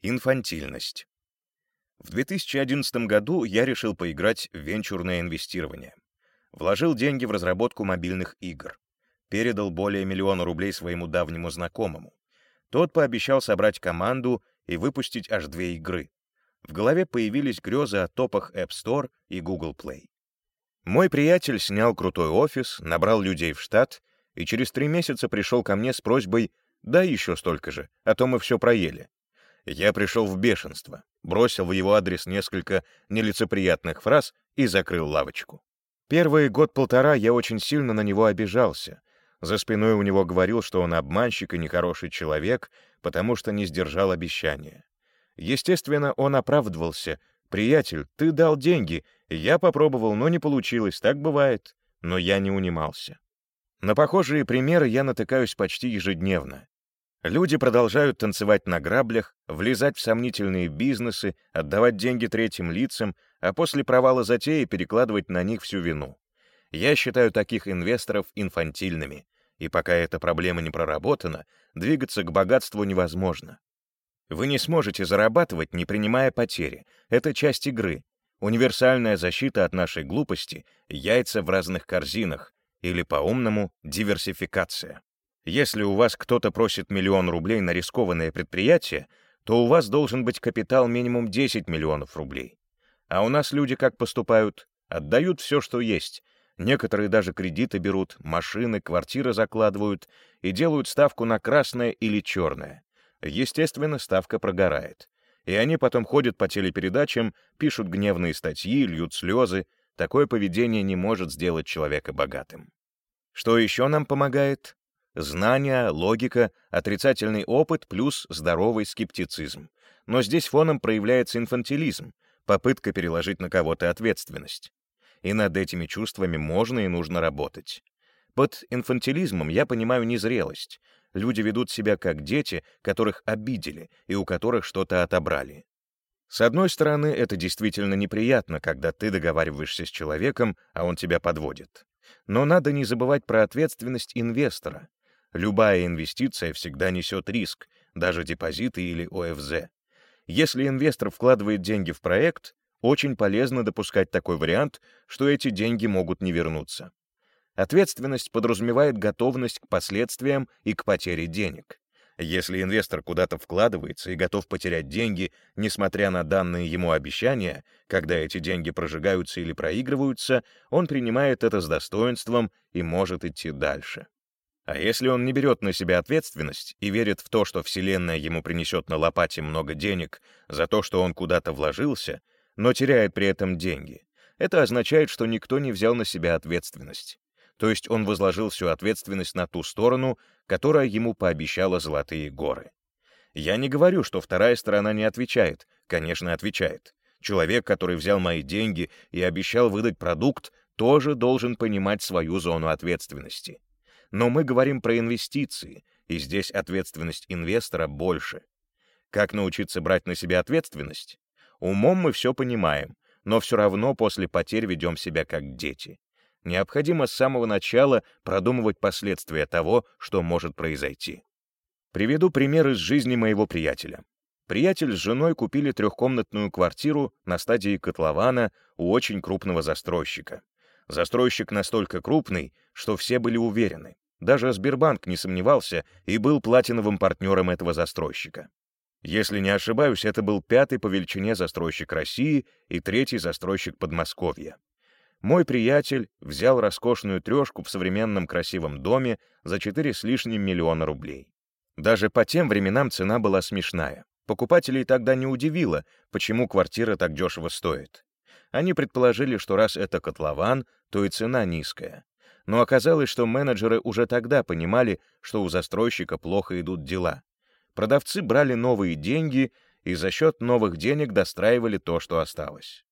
Инфантильность. В 2011 году я решил поиграть в венчурное инвестирование. Вложил деньги в разработку мобильных игр. Передал более миллиона рублей своему давнему знакомому. Тот пообещал собрать команду и выпустить аж две игры. В голове появились грезы о топах App Store и Google Play. Мой приятель снял крутой офис, набрал людей в штат и через три месяца пришел ко мне с просьбой «да еще столько же, а то мы все проели». Я пришел в бешенство, бросил в его адрес несколько нелицеприятных фраз и закрыл лавочку. Первый год-полтора я очень сильно на него обижался. За спиной у него говорил, что он обманщик и нехороший человек, потому что не сдержал обещания. Естественно, он оправдывался. «Приятель, ты дал деньги. Я попробовал, но не получилось, так бывает». Но я не унимался. На похожие примеры я натыкаюсь почти ежедневно. Люди продолжают танцевать на граблях, влезать в сомнительные бизнесы, отдавать деньги третьим лицам, а после провала затеи перекладывать на них всю вину. Я считаю таких инвесторов инфантильными, и пока эта проблема не проработана, двигаться к богатству невозможно. Вы не сможете зарабатывать, не принимая потери. Это часть игры. Универсальная защита от нашей глупости — яйца в разных корзинах, или по-умному — диверсификация. Если у вас кто-то просит миллион рублей на рискованное предприятие, то у вас должен быть капитал минимум 10 миллионов рублей. А у нас люди как поступают? Отдают все, что есть. Некоторые даже кредиты берут, машины, квартиры закладывают и делают ставку на красное или черное. Естественно, ставка прогорает. И они потом ходят по телепередачам, пишут гневные статьи, льют слезы. Такое поведение не может сделать человека богатым. Что еще нам помогает? Знания, логика, отрицательный опыт плюс здоровый скептицизм. Но здесь фоном проявляется инфантилизм, попытка переложить на кого-то ответственность. И над этими чувствами можно и нужно работать. Под инфантилизмом я понимаю незрелость. Люди ведут себя как дети, которых обидели и у которых что-то отобрали. С одной стороны, это действительно неприятно, когда ты договариваешься с человеком, а он тебя подводит. Но надо не забывать про ответственность инвестора. Любая инвестиция всегда несет риск, даже депозиты или ОФЗ. Если инвестор вкладывает деньги в проект, очень полезно допускать такой вариант, что эти деньги могут не вернуться. Ответственность подразумевает готовность к последствиям и к потере денег. Если инвестор куда-то вкладывается и готов потерять деньги, несмотря на данные ему обещания, когда эти деньги прожигаются или проигрываются, он принимает это с достоинством и может идти дальше. А если он не берет на себя ответственность и верит в то, что Вселенная ему принесет на лопате много денег за то, что он куда-то вложился, но теряет при этом деньги, это означает, что никто не взял на себя ответственность. То есть он возложил всю ответственность на ту сторону, которая ему пообещала золотые горы. Я не говорю, что вторая сторона не отвечает. Конечно, отвечает. Человек, который взял мои деньги и обещал выдать продукт, тоже должен понимать свою зону ответственности. Но мы говорим про инвестиции, и здесь ответственность инвестора больше. Как научиться брать на себя ответственность? Умом мы все понимаем, но все равно после потерь ведем себя как дети. Необходимо с самого начала продумывать последствия того, что может произойти. Приведу пример из жизни моего приятеля. Приятель с женой купили трехкомнатную квартиру на стадии котлована у очень крупного застройщика. Застройщик настолько крупный, что все были уверены. Даже Сбербанк не сомневался и был платиновым партнером этого застройщика. Если не ошибаюсь, это был пятый по величине застройщик России и третий застройщик Подмосковья. Мой приятель взял роскошную трешку в современном красивом доме за 4 с лишним миллиона рублей. Даже по тем временам цена была смешная. Покупателей тогда не удивило, почему квартира так дешево стоит. Они предположили, что раз это котлован, то и цена низкая. Но оказалось, что менеджеры уже тогда понимали, что у застройщика плохо идут дела. Продавцы брали новые деньги и за счет новых денег достраивали то, что осталось.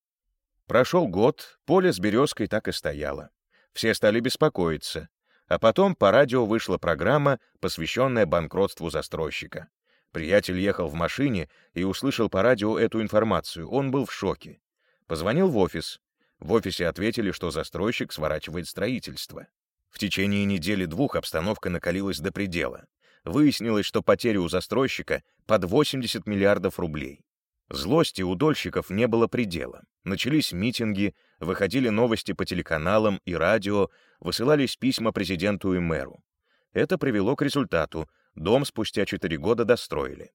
Прошел год, поле с березкой так и стояло. Все стали беспокоиться. А потом по радио вышла программа, посвященная банкротству застройщика. Приятель ехал в машине и услышал по радио эту информацию. Он был в шоке. Позвонил в офис. В офисе ответили, что застройщик сворачивает строительство. В течение недели-двух обстановка накалилась до предела. Выяснилось, что потери у застройщика под 80 миллиардов рублей. Злости у дольщиков не было предела. Начались митинги, выходили новости по телеканалам и радио, высылались письма президенту и мэру. Это привело к результату. Дом спустя 4 года достроили.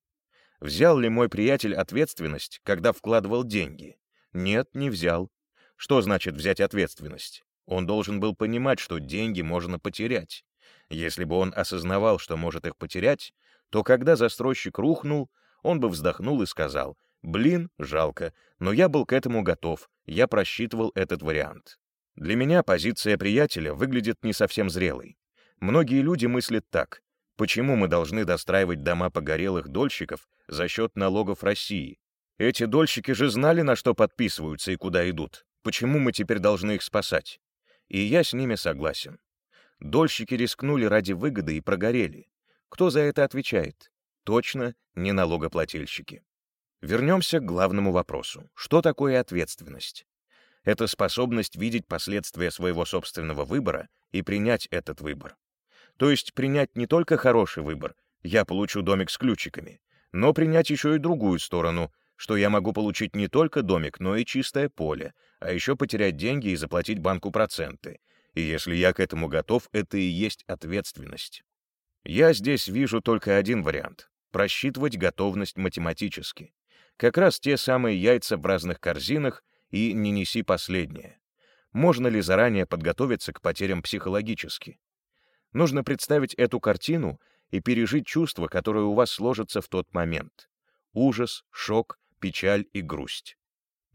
Взял ли мой приятель ответственность, когда вкладывал деньги? Нет, не взял. Что значит взять ответственность? Он должен был понимать, что деньги можно потерять. Если бы он осознавал, что может их потерять, то когда застройщик рухнул, он бы вздохнул и сказал, «Блин, жалко, но я был к этому готов, я просчитывал этот вариант». Для меня позиция приятеля выглядит не совсем зрелой. Многие люди мыслят так. Почему мы должны достраивать дома погорелых дольщиков за счет налогов России? Эти дольщики же знали, на что подписываются и куда идут. Почему мы теперь должны их спасать? И я с ними согласен. Дольщики рискнули ради выгоды и прогорели. Кто за это отвечает? Точно не налогоплательщики. Вернемся к главному вопросу. Что такое ответственность? Это способность видеть последствия своего собственного выбора и принять этот выбор. То есть принять не только хороший выбор, я получу домик с ключиками, но принять еще и другую сторону, что я могу получить не только домик, но и чистое поле, а еще потерять деньги и заплатить банку проценты. И если я к этому готов, это и есть ответственность. Я здесь вижу только один вариант — просчитывать готовность математически. Как раз те самые яйца в разных корзинах и не неси последнее. Можно ли заранее подготовиться к потерям психологически? Нужно представить эту картину и пережить чувства, которые у вас сложатся в тот момент. Ужас, шок, печаль и грусть.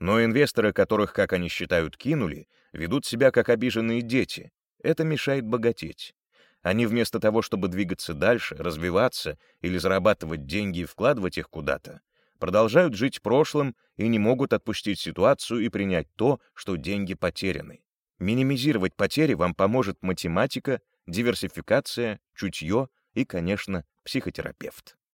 Но инвесторы, которых, как они считают, кинули, ведут себя как обиженные дети. Это мешает богатеть. Они вместо того, чтобы двигаться дальше, развиваться или зарабатывать деньги и вкладывать их куда-то, продолжают жить прошлым и не могут отпустить ситуацию и принять то, что деньги потеряны. Минимизировать потери вам поможет математика диверсификация, чутье и, конечно, психотерапевт.